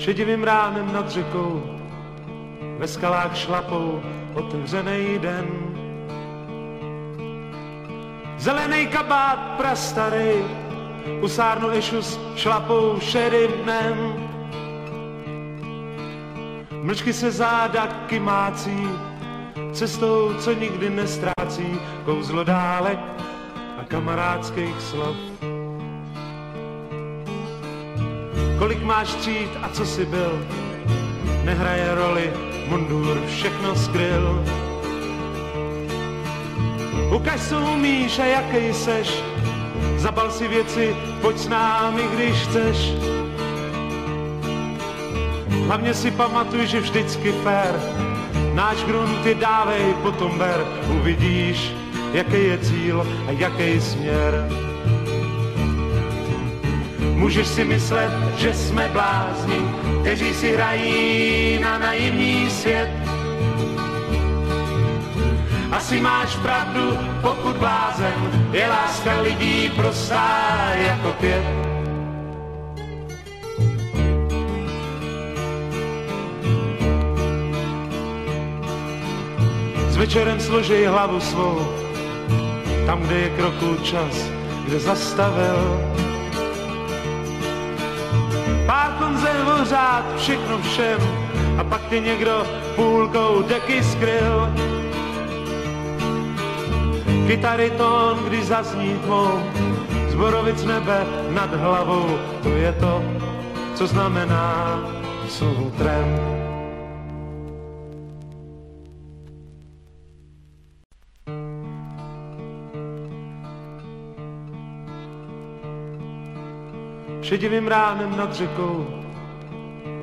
Šedivým ránem nad řekou, ve skalách šlapou otevřený den. Zelený kabát prastarý, u sárnu ešus šlapou šedým dnem. Mlčky se záda kymácí, cestou, co nikdy nestrácí, kouzlo dálek a kamarádských slov. Kolik máš tříd a co jsi byl, nehraje roli, mundur všechno skryl. Ukaž, co umíš a jaký seš, zabal si věci, pojď s námi, když chceš. Hlavně si pamatuj, že vždycky fér, náš grunt ty dávej, potom ber, uvidíš, jaký je cíl a jaký směr. Můžeš si myslet, že jsme blázni, kteří si hrají na naivní svět. Asi máš pravdu, pokud blázen je láska lidí prostá jako pět. S večerem složej hlavu svou, tam, kde je kroku čas, kde zastavil řád, všechno všem a pak ty někdo půlkou deky skryl. Kytary tón, když zazní tvou, zborovic nebe nad hlavou, to je to, co znamená slovo trend. Šedivým ránem nad řekou,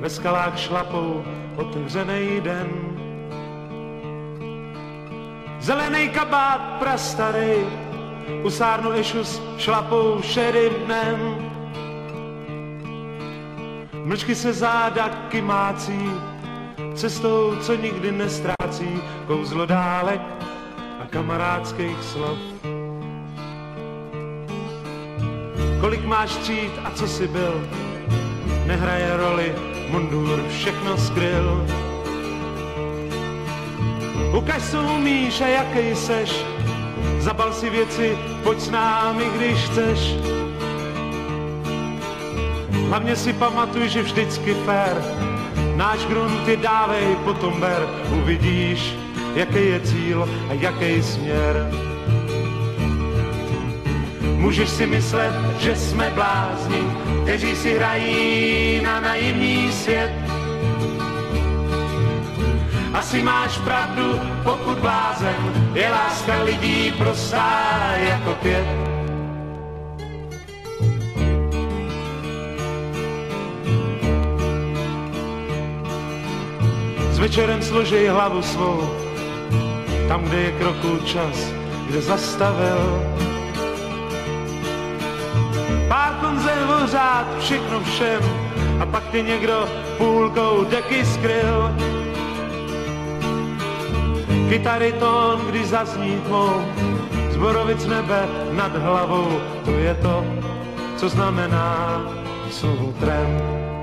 ve skalách šlapou otevřený den. Zelený kabát prastarý, u sárnu ešus šlapou šedým dnem. Mlčky se záda kymácí, cestou, co nikdy nestrácí, kouzlo dálek a kamarádských slov. Kolik máš tříd a co jsi byl, nehraje roli, mundur všechno skryl. Ukaž, co umíš a jaký seš, zabal si věci, pojď s námi, když chceš. Hlavně si pamatuj, že vždycky fér, náš grunt dávej, potom ber, uvidíš, jaký je cíl a jaký směr. Můžeš si myslet, že jsme blázni, kteří si hrají na naivní svět. Asi máš pravdu, pokud blázen je láska lidí prostá jako pět. S večerem složej hlavu svou, tam, kde je kroku čas, kde zastavil řád, všechno všem a pak ty někdo půlkou deky skryl. Kytary tón, když zazní tvou, zborovic nebe nad hlavou, to je to, co znamená slovo trend.